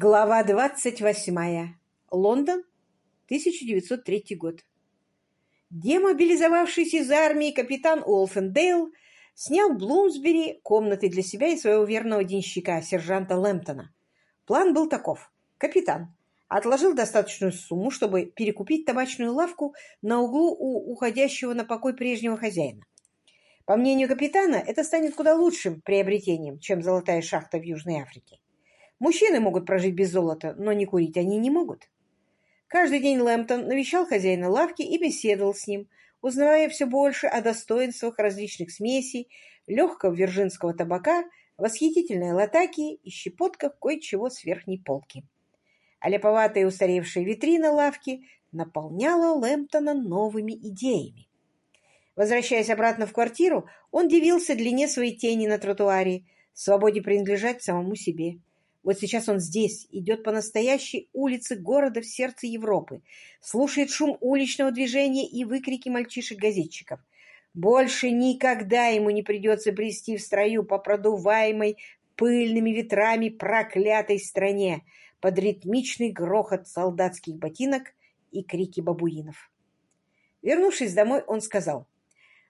Глава 28. Лондон, 1903 год. Демобилизовавшийся из армии капитан Уолфендейл снял в Блумсбери комнаты для себя и своего верного денщика, сержанта Лэмптона. План был таков. Капитан отложил достаточную сумму, чтобы перекупить табачную лавку на углу у уходящего на покой прежнего хозяина. По мнению капитана, это станет куда лучшим приобретением, чем золотая шахта в Южной Африке. Мужчины могут прожить без золота, но не курить они не могут. Каждый день Лэмптон навещал хозяина лавки и беседовал с ним, узнавая все больше о достоинствах различных смесей, легкого виржинского табака, восхитительной латаки и щепотках кое-чего с верхней полки. А ляповатая устаревшая витрина лавки наполняла Лэмптона новыми идеями. Возвращаясь обратно в квартиру, он дивился длине своей тени на тротуаре, свободе принадлежать самому себе. Вот сейчас он здесь, идет по настоящей улице города в сердце Европы, слушает шум уличного движения и выкрики мальчишек-газетчиков. Больше никогда ему не придется брести в строю по продуваемой пыльными ветрами проклятой стране под ритмичный грохот солдатских ботинок и крики бабуинов. Вернувшись домой, он сказал,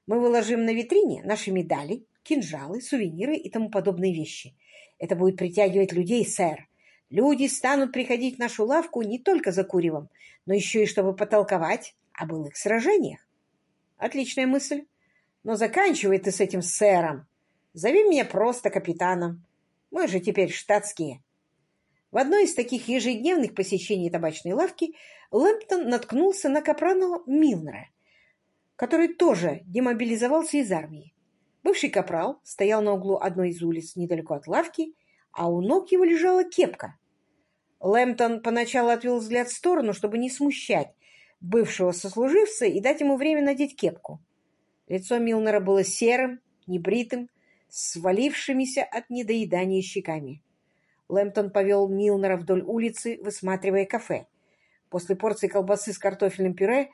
«Мы выложим на витрине наши медали, кинжалы, сувениры и тому подобные вещи. Это будет притягивать людей, сэр. Люди станут приходить в нашу лавку не только за куревом, но еще и чтобы потолковать о былых сражениях. Отличная мысль. Но заканчивай ты с этим сэром. Зови меня просто капитаном. Мы же теперь штатские. В одной из таких ежедневных посещений табачной лавки Лэмптон наткнулся на капрана Милнера, который тоже демобилизовался из армии. Бывший капрал стоял на углу одной из улиц недалеко от лавки, а у ног его лежала кепка. Лэмптон поначалу отвел взгляд в сторону, чтобы не смущать бывшего сослуживца и дать ему время надеть кепку. Лицо Милнера было серым, небритым, свалившимися от недоедания щеками. Лэмптон повел Милнера вдоль улицы, высматривая кафе. После порции колбасы с картофельным пюре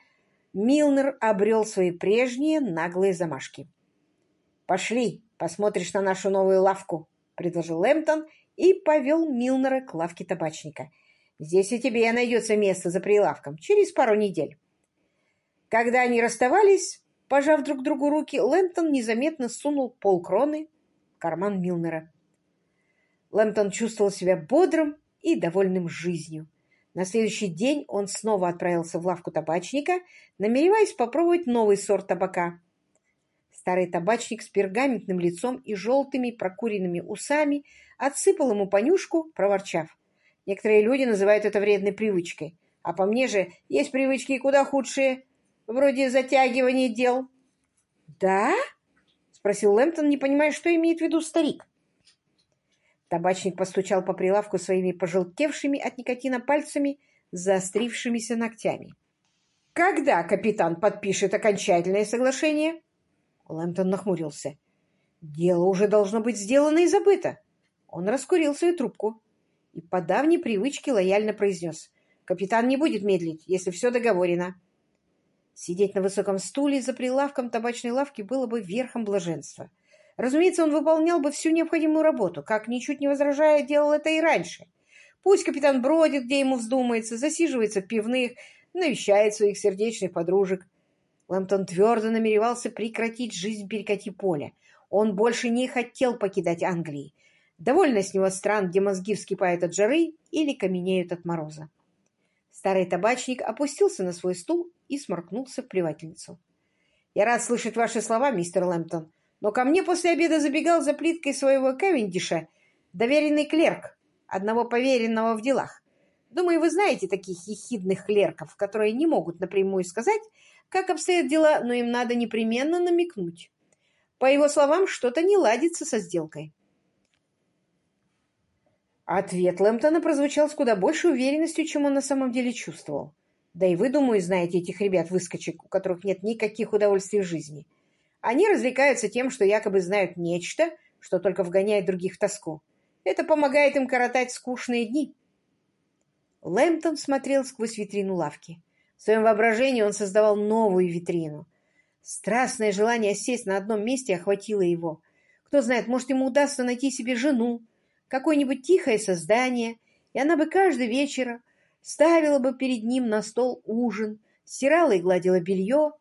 Милнер обрел свои прежние наглые замашки. «Пошли, посмотришь на нашу новую лавку», — предложил Лэмптон и повел Милнера к лавке табачника. «Здесь и тебе найдется место за прилавком через пару недель». Когда они расставались, пожав друг другу руки, Лэмптон незаметно сунул полкроны в карман Милнера. Лэмптон чувствовал себя бодрым и довольным жизнью. На следующий день он снова отправился в лавку табачника, намереваясь попробовать новый сорт табака. Старый табачник с пергаментным лицом и желтыми прокуренными усами отсыпал ему понюшку, проворчав. Некоторые люди называют это вредной привычкой, а по мне же есть привычки куда худшие, вроде затягивания дел. «Да?» — спросил Лэмптон, не понимая, что имеет в виду старик. Табачник постучал по прилавку своими пожелтевшими от никотина пальцами заострившимися ногтями. «Когда капитан подпишет окончательное соглашение?» Лэмптон нахмурился. Дело уже должно быть сделано и забыто. Он раскурил свою трубку и по давней привычке лояльно произнес. Капитан не будет медлить, если все договорено. Сидеть на высоком стуле за прилавком табачной лавки было бы верхом блаженства. Разумеется, он выполнял бы всю необходимую работу, как, ничуть не возражая, делал это и раньше. Пусть капитан бродит, где ему вздумается, засиживается в пивных, навещает своих сердечных подружек. Лэмптон твердо намеревался прекратить жизнь перекати поля. Он больше не хотел покидать Англии. Довольно с него стран, где мозги вскипают от жары или каменеют от мороза. Старый табачник опустился на свой стул и сморкнулся в плевательницу. «Я рад слышать ваши слова, мистер Лэмптон, но ко мне после обеда забегал за плиткой своего Кавендиша доверенный клерк, одного поверенного в делах. Думаю, вы знаете таких ехидных клерков, которые не могут напрямую сказать, как обстоят дела, но им надо непременно намекнуть. По его словам, что-то не ладится со сделкой. Ответ Лэмптона прозвучал с куда большей уверенностью, чем он на самом деле чувствовал. Да и вы, думаю, знаете этих ребят-выскочек, у которых нет никаких удовольствий в жизни. Они развлекаются тем, что якобы знают нечто, что только вгоняет других в тоску. Это помогает им коротать скучные дни. Лэмптон смотрел сквозь витрину лавки. В своем воображении он создавал новую витрину. Страстное желание сесть на одном месте охватило его. Кто знает, может, ему удастся найти себе жену, какое-нибудь тихое создание и она бы каждый вечер ставила бы перед ним на стол ужин, стирала и гладила белье,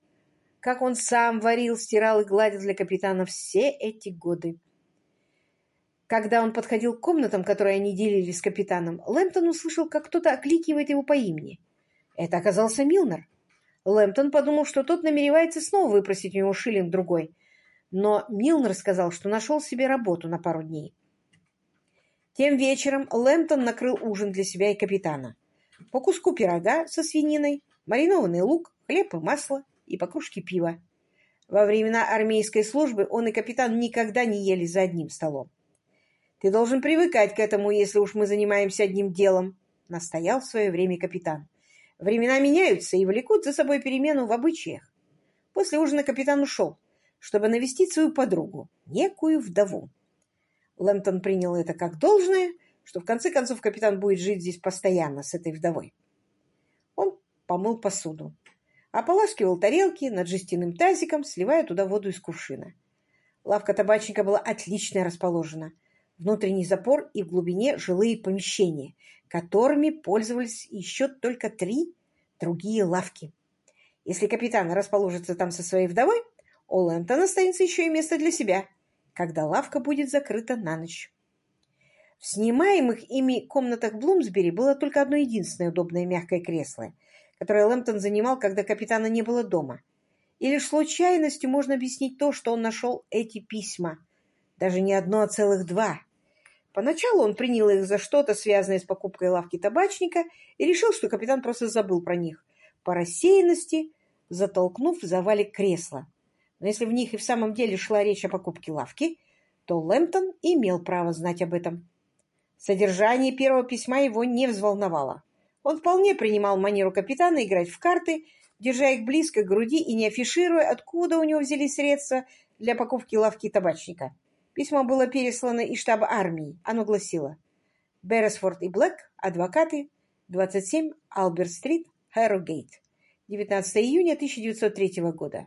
как он сам варил, стирал и гладил для капитана все эти годы. Когда он подходил к комнатам, которые они делили с капитаном, Лэмптон услышал, как кто-то окликивает его по имени. Это оказался Милнер. Лэмптон подумал, что тот намеревается снова выпросить у него шиллинг другой. Но Милнер сказал, что нашел себе работу на пару дней. Тем вечером Лэмптон накрыл ужин для себя и капитана. По куску пирога со свининой, маринованный лук, хлеб и масло и по кружке пива. Во времена армейской службы он и капитан никогда не ели за одним столом. «Ты должен привыкать к этому, если уж мы занимаемся одним делом», — настоял в свое время капитан. «Времена меняются и влекут за собой перемену в обычаях». После ужина капитан ушел, чтобы навестить свою подругу, некую вдову. Лэмптон принял это как должное, что в конце концов капитан будет жить здесь постоянно с этой вдовой. Он помыл посуду, ополаскивал тарелки над жестяным тазиком, сливая туда воду из кувшина. Лавка табачника была отлично расположена. Внутренний запор и в глубине жилые помещения, которыми пользовались еще только три другие лавки. Если капитан расположится там со своей вдовой, у Лэнтона останется еще и место для себя, когда лавка будет закрыта на ночь. В снимаемых ими комнатах Блумсбери было только одно единственное удобное мягкое кресло, которое Лэмптон занимал, когда капитана не было дома. И лишь случайностью можно объяснить то, что он нашел эти письма. Даже не одно, а целых два. Поначалу он принял их за что-то, связанное с покупкой лавки табачника, и решил, что капитан просто забыл про них. По рассеянности, затолкнув в завале кресла. Но если в них и в самом деле шла речь о покупке лавки, то Лэмптон имел право знать об этом. Содержание первого письма его не взволновало. Он вполне принимал манеру капитана играть в карты, держа их близко к груди и не афишируя, откуда у него взялись средства для покупки лавки табачника. Письмо было переслано из штаба армии. Оно гласило «Берресфорд и Блэк, адвокаты, 27 Алберт-стрит, Хэррогейт, 19 июня 1903 года.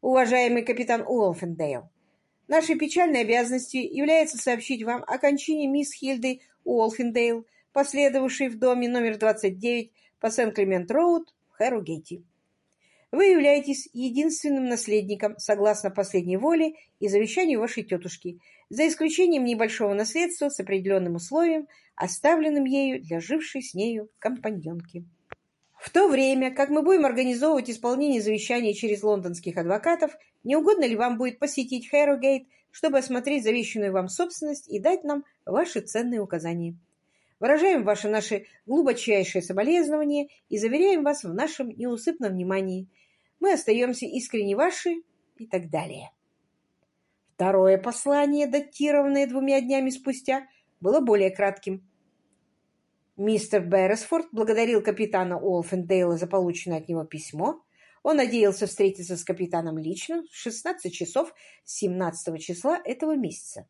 Уважаемый капитан Уолфендейл, Нашей печальной обязанностью является сообщить вам о кончине мисс Хильды Уолфендейл, последовавшей в доме номер 29 по Сент-Клемент-Роуд в Хэррогейте. Вы являетесь единственным наследником, согласно последней воле и завещанию вашей тетушки, за исключением небольшого наследства с определенным условием, оставленным ею для жившей с нею компаньонки. В то время, как мы будем организовывать исполнение завещания через лондонских адвокатов, не угодно ли вам будет посетить Хэррогейт, чтобы осмотреть завещанную вам собственность и дать нам ваши ценные указания? Выражаем ваше наше глубочайшее соболезнование и заверяем вас в нашем неусыпном внимании. Мы остаемся искренне ваши и так далее. Второе послание, датированное двумя днями спустя, было более кратким. Мистер Берресфорд благодарил капитана Уолфендейла за полученное от него письмо. Он надеялся встретиться с капитаном лично в 16 часов 17 числа этого месяца.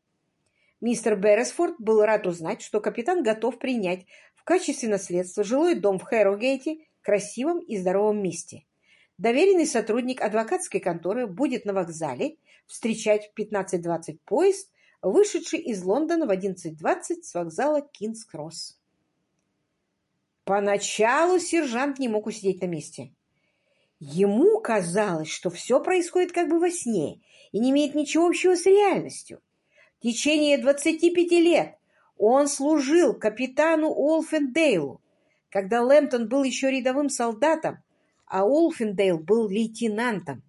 Мистер Берресфорд был рад узнать, что капитан готов принять в качестве наследства жилой дом в Хэррогейте, красивом и здоровом месте. Доверенный сотрудник адвокатской конторы будет на вокзале встречать в 15.20 поезд, вышедший из Лондона в 11.20 с вокзала Кингс-Кросс. Поначалу сержант не мог усидеть на месте. Ему казалось, что все происходит как бы во сне и не имеет ничего общего с реальностью. Течение 25 лет он служил капитану Олфендейлу, когда Лэмптон был еще рядовым солдатом, а Олфендейл был лейтенантом.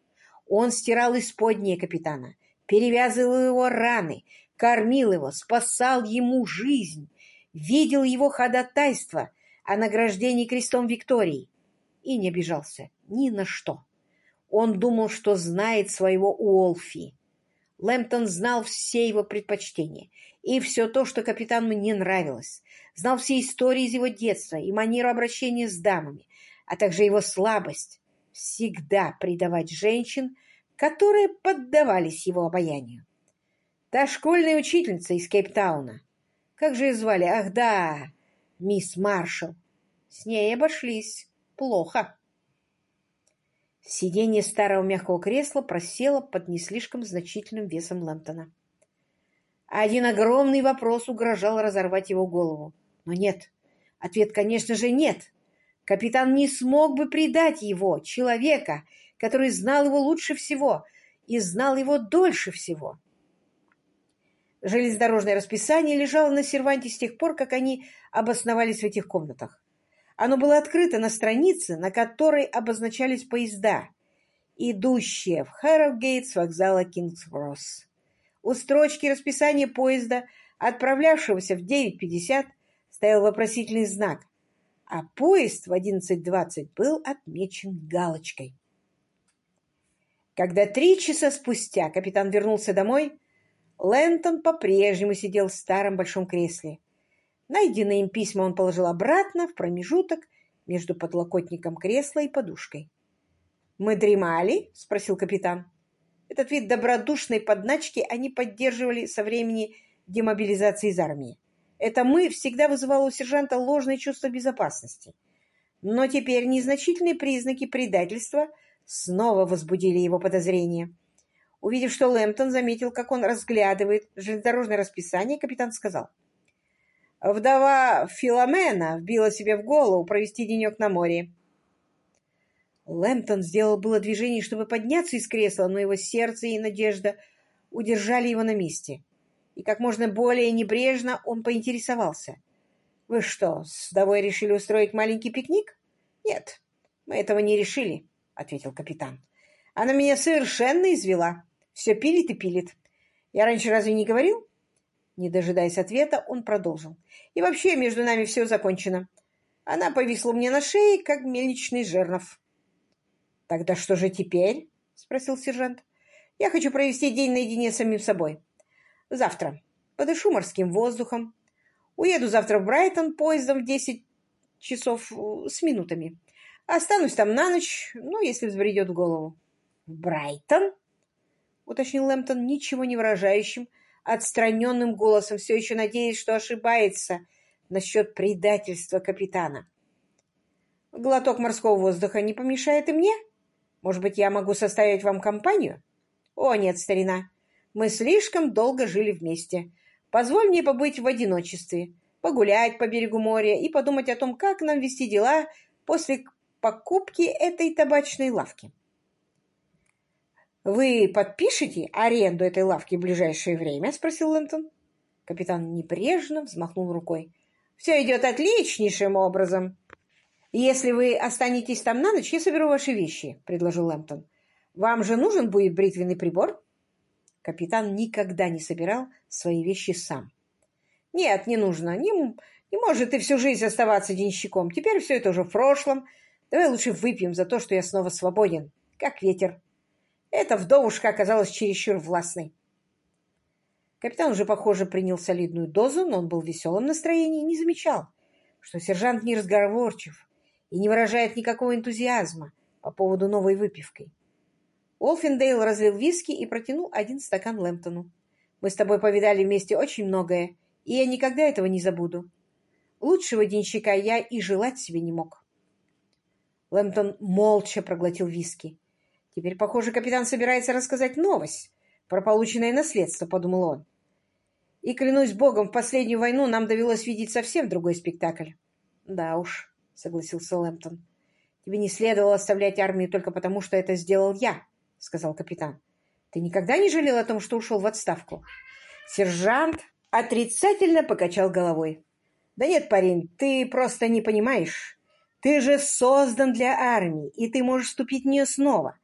Он стирал исподние капитана, перевязывал его раны, кормил его, спасал ему жизнь, видел его ходатайство о награждении крестом Виктории и не обижался ни на что. Он думал, что знает своего Уолфи. Лэмптон знал все его предпочтения и все то, что капитану не нравилось. Знал все истории из его детства и манеру обращения с дамами, а также его слабость всегда предавать женщин, которые поддавались его обаянию. Та школьная учительница из Кейптауна. Как же ее звали? Ах, да, мисс Маршалл. С ней обошлись плохо. Сиденье старого мягкого кресла просело под не слишком значительным весом Лэмптона. Один огромный вопрос угрожал разорвать его голову. Но нет, Ответ, конечно же, нет. Капитан не смог бы предать его, человека, который знал его лучше всего и знал его дольше всего. Железнодорожное расписание лежало на серванте с тех пор, как они обосновались в этих комнатах. Оно было открыто на странице, на которой обозначались поезда, идущие в Хэррогейт с вокзала Кингс-Кросс. У строчки расписания поезда, отправлявшегося в 9.50, стоял вопросительный знак, а поезд в 11.20 был отмечен галочкой. Когда три часа спустя капитан вернулся домой, Лэнтон по-прежнему сидел в старом большом кресле. Найденные им письма он положил обратно в промежуток между подлокотником кресла и подушкой. «Мы дремали?» — спросил капитан. Этот вид добродушной подначки они поддерживали со времени демобилизации из армии. Это «мы» всегда вызывало у сержанта ложное чувство безопасности. Но теперь незначительные признаки предательства снова возбудили его подозрения. Увидев, что Лэмптон заметил, как он разглядывает железнодорожное расписание, капитан сказал. «Вдова Филомена вбила себе в голову провести денек на море». Лэмптон сделал было движение, чтобы подняться из кресла, но его сердце и надежда удержали его на месте. И как можно более небрежно он поинтересовался. «Вы что, с вдовой решили устроить маленький пикник?» «Нет, мы этого не решили», — ответил капитан. «Она меня совершенно извела». Все пилит и пилит. Я раньше разве не говорил? Не дожидаясь ответа, он продолжил. И вообще между нами все закончено. Она повисла мне на шее, как мельничный жернов. Тогда что же теперь? Спросил сержант. Я хочу провести день наедине с самим собой. Завтра. Подышу морским воздухом. Уеду завтра в Брайтон поездом в десять часов э, с минутами. Останусь там на ночь, ну, если взбредет в голову. В Брайтон? уточнил Лэмптон ничего не выражающим, отстраненным голосом, все еще надеясь, что ошибается насчет предательства капитана. «Глоток морского воздуха не помешает и мне? Может быть, я могу составить вам компанию?» «О, нет, старина, мы слишком долго жили вместе. Позволь мне побыть в одиночестве, погулять по берегу моря и подумать о том, как нам вести дела после покупки этой табачной лавки». «Вы подпишете аренду этой лавки в ближайшее время?» — спросил Лэнтон. Капитан небрежно взмахнул рукой. «Все идет отличнейшим образом. Если вы останетесь там на ночь, я соберу ваши вещи», — предложил Лэмптон. «Вам же нужен будет бритвенный прибор?» Капитан никогда не собирал свои вещи сам. «Нет, не нужно. Не, не может ты всю жизнь оставаться денщиком. Теперь все это уже в прошлом. Давай лучше выпьем за то, что я снова свободен, как ветер». Эта вдовушка оказалась чересчур властной. Капитан уже, похоже, принял солидную дозу, но он был в веселом настроении и не замечал, что сержант не разговорчив и не выражает никакого энтузиазма по поводу новой выпивки. Олфиндейл разлил виски и протянул один стакан Лэмптону. «Мы с тобой повидали вместе очень многое, и я никогда этого не забуду. Лучшего денщика я и желать себе не мог». Лэмптон молча проглотил виски. Теперь, похоже, капитан собирается рассказать новость про полученное наследство, подумал он. И, клянусь богом, в последнюю войну нам довелось видеть совсем другой спектакль. Да уж, согласился Лэмптон. Тебе не следовало оставлять армию только потому, что это сделал я, сказал капитан. Ты никогда не жалел о том, что ушел в отставку? Сержант отрицательно покачал головой. Да нет, парень, ты просто не понимаешь. Ты же создан для армии, и ты можешь вступить в нее снова.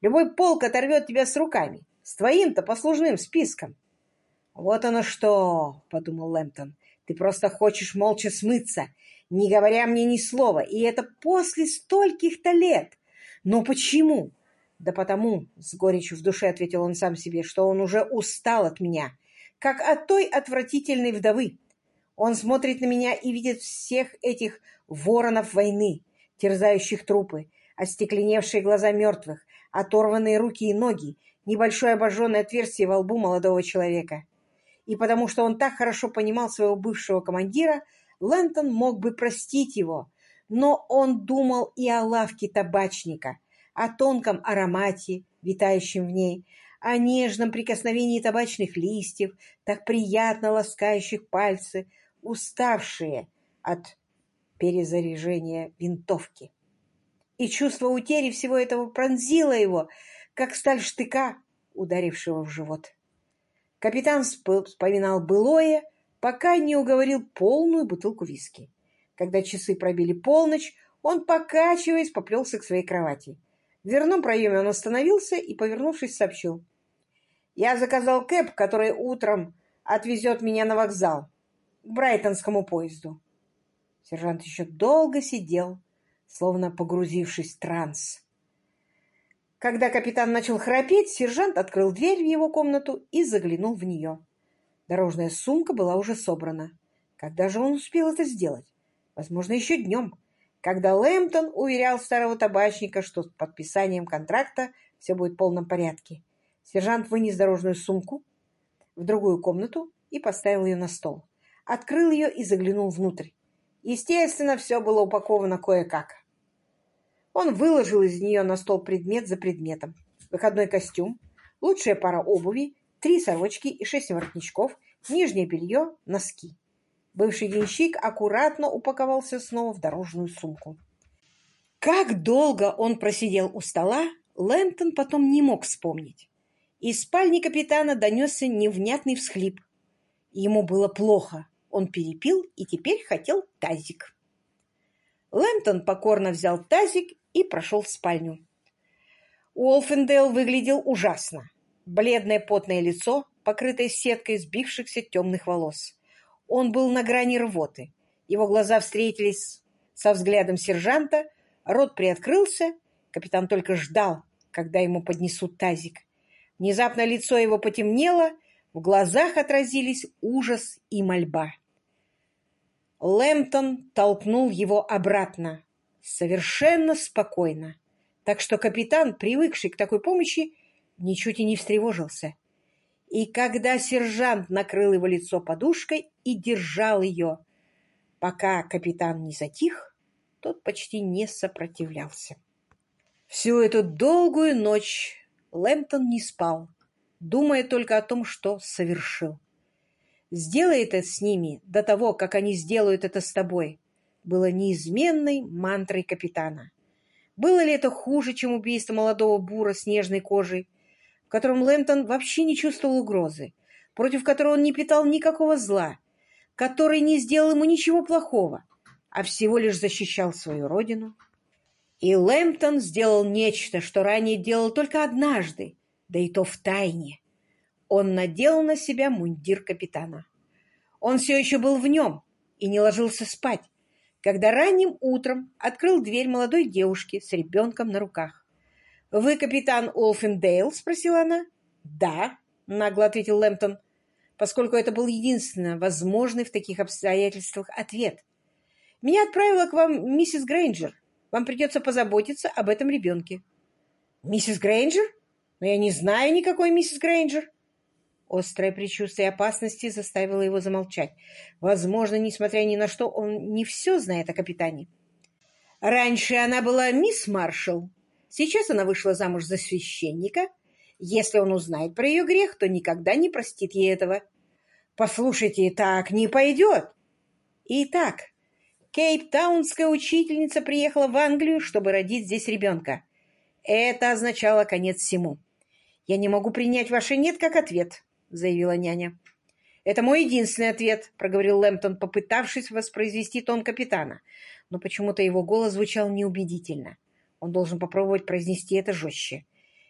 Любой полк оторвет тебя с руками, с твоим-то послужным списком. «Вот оно что!» — подумал Лэмптон. «Ты просто хочешь молча смыться, не говоря мне ни слова, и это после стольких-то лет. Но почему?» «Да потому», — с горечью в душе ответил он сам себе, «что он уже устал от меня, как от той отвратительной вдовы. Он смотрит на меня и видит всех этих воронов войны, терзающих трупы, остекленевшие глаза мертвых, оторванные руки и ноги, небольшое обожженное отверстие во лбу молодого человека. И потому что он так хорошо понимал своего бывшего командира, Лэнтон мог бы простить его, но он думал и о лавке табачника, о тонком аромате, витающем в ней, о нежном прикосновении табачных листьев, так приятно ласкающих пальцы, уставшие от перезаряжения винтовки. И чувство утери всего этого пронзило его, как сталь штыка, ударившего в живот. Капитан вспоминал былое, пока не уговорил полную бутылку виски. Когда часы пробили полночь, он, покачиваясь, поплелся к своей кровати. В дверном проеме он остановился и, повернувшись, сообщил. «Я заказал кэп, который утром отвезет меня на вокзал, к Брайтонскому поезду». Сержант еще долго сидел, словно погрузившись в транс. Когда капитан начал храпеть, сержант открыл дверь в его комнату и заглянул в нее. Дорожная сумка была уже собрана. Когда же он успел это сделать? Возможно, еще днем, когда Лэмптон уверял старого табачника, что с подписанием контракта все будет в полном порядке. Сержант вынес дорожную сумку в другую комнату и поставил ее на стол. Открыл ее и заглянул внутрь. Естественно, все было упаковано кое-как. Он выложил из нее на стол предмет за предметом. Выходной костюм, лучшая пара обуви, три сорочки и шесть воротничков, нижнее белье, носки. Бывший денщик аккуратно упаковался снова в дорожную сумку. Как долго он просидел у стола, Лэнтон потом не мог вспомнить. Из спальни капитана донесся невнятный всхлип. Ему было плохо. Он перепил и теперь хотел тазик. Лэнтон покорно взял тазик и прошел в спальню. Уолфендейл выглядел ужасно. Бледное потное лицо, покрытое сеткой сбившихся темных волос. Он был на грани рвоты. Его глаза встретились со взглядом сержанта, рот приоткрылся, капитан только ждал, когда ему поднесут тазик. Внезапно лицо его потемнело, в глазах отразились ужас и мольба. Лэмптон толкнул его обратно совершенно спокойно, так что капитан, привыкший к такой помощи, ничуть и не встревожился. И когда сержант накрыл его лицо подушкой и держал ее, пока капитан не затих, тот почти не сопротивлялся. Всю эту долгую ночь Лэмптон не спал, думая только о том, что совершил. Сделай это с ними до того, как они сделают это с тобой, было неизменной мантрой капитана. Было ли это хуже, чем убийство молодого бура с нежной кожей, в котором Лэмптон вообще не чувствовал угрозы, против которого он не питал никакого зла, который не сделал ему ничего плохого, а всего лишь защищал свою родину? И Лэмптон сделал нечто, что ранее делал только однажды, да и то в тайне. Он надел на себя мундир капитана. Он все еще был в нем и не ложился спать, когда ранним утром открыл дверь молодой девушки с ребенком на руках. «Вы капитан Олфендейл?» — спросила она. «Да», — нагло ответил Лэмптон, поскольку это был единственно возможный в таких обстоятельствах ответ. «Меня отправила к вам миссис Грейнджер. Вам придется позаботиться об этом ребенке». «Миссис Грейнджер? Но я не знаю никакой миссис Грейнджер». Острое предчувствие опасности заставило его замолчать. Возможно, несмотря ни на что, он не все знает о капитане. Раньше она была мисс Маршалл. Сейчас она вышла замуж за священника. Если он узнает про ее грех, то никогда не простит ей этого. Послушайте, так не пойдет. Итак, кейптаунская учительница приехала в Англию, чтобы родить здесь ребенка. Это означало конец всему. Я не могу принять ваше «нет» как ответ. — заявила няня. «Это мой единственный ответ», — проговорил Лэмптон, попытавшись воспроизвести тон капитана. Но почему-то его голос звучал неубедительно. Он должен попробовать произнести это жестче.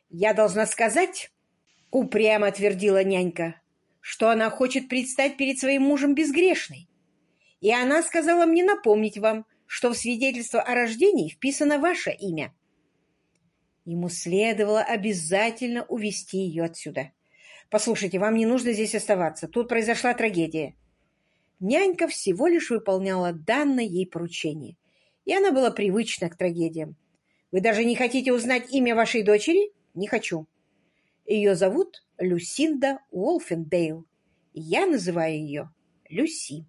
«Я должна сказать», — упрямо твердила нянька, «что она хочет предстать перед своим мужем безгрешной. И она сказала мне напомнить вам, что в свидетельство о рождении вписано ваше имя». Ему следовало обязательно увести ее отсюда. Послушайте, вам не нужно здесь оставаться. Тут произошла трагедия. Нянька всего лишь выполняла данное ей поручение, и она была привычна к трагедиям. Вы даже не хотите узнать имя вашей дочери? Не хочу. Ее зовут Люсинда Уолфендейл. Я называю ее Люси.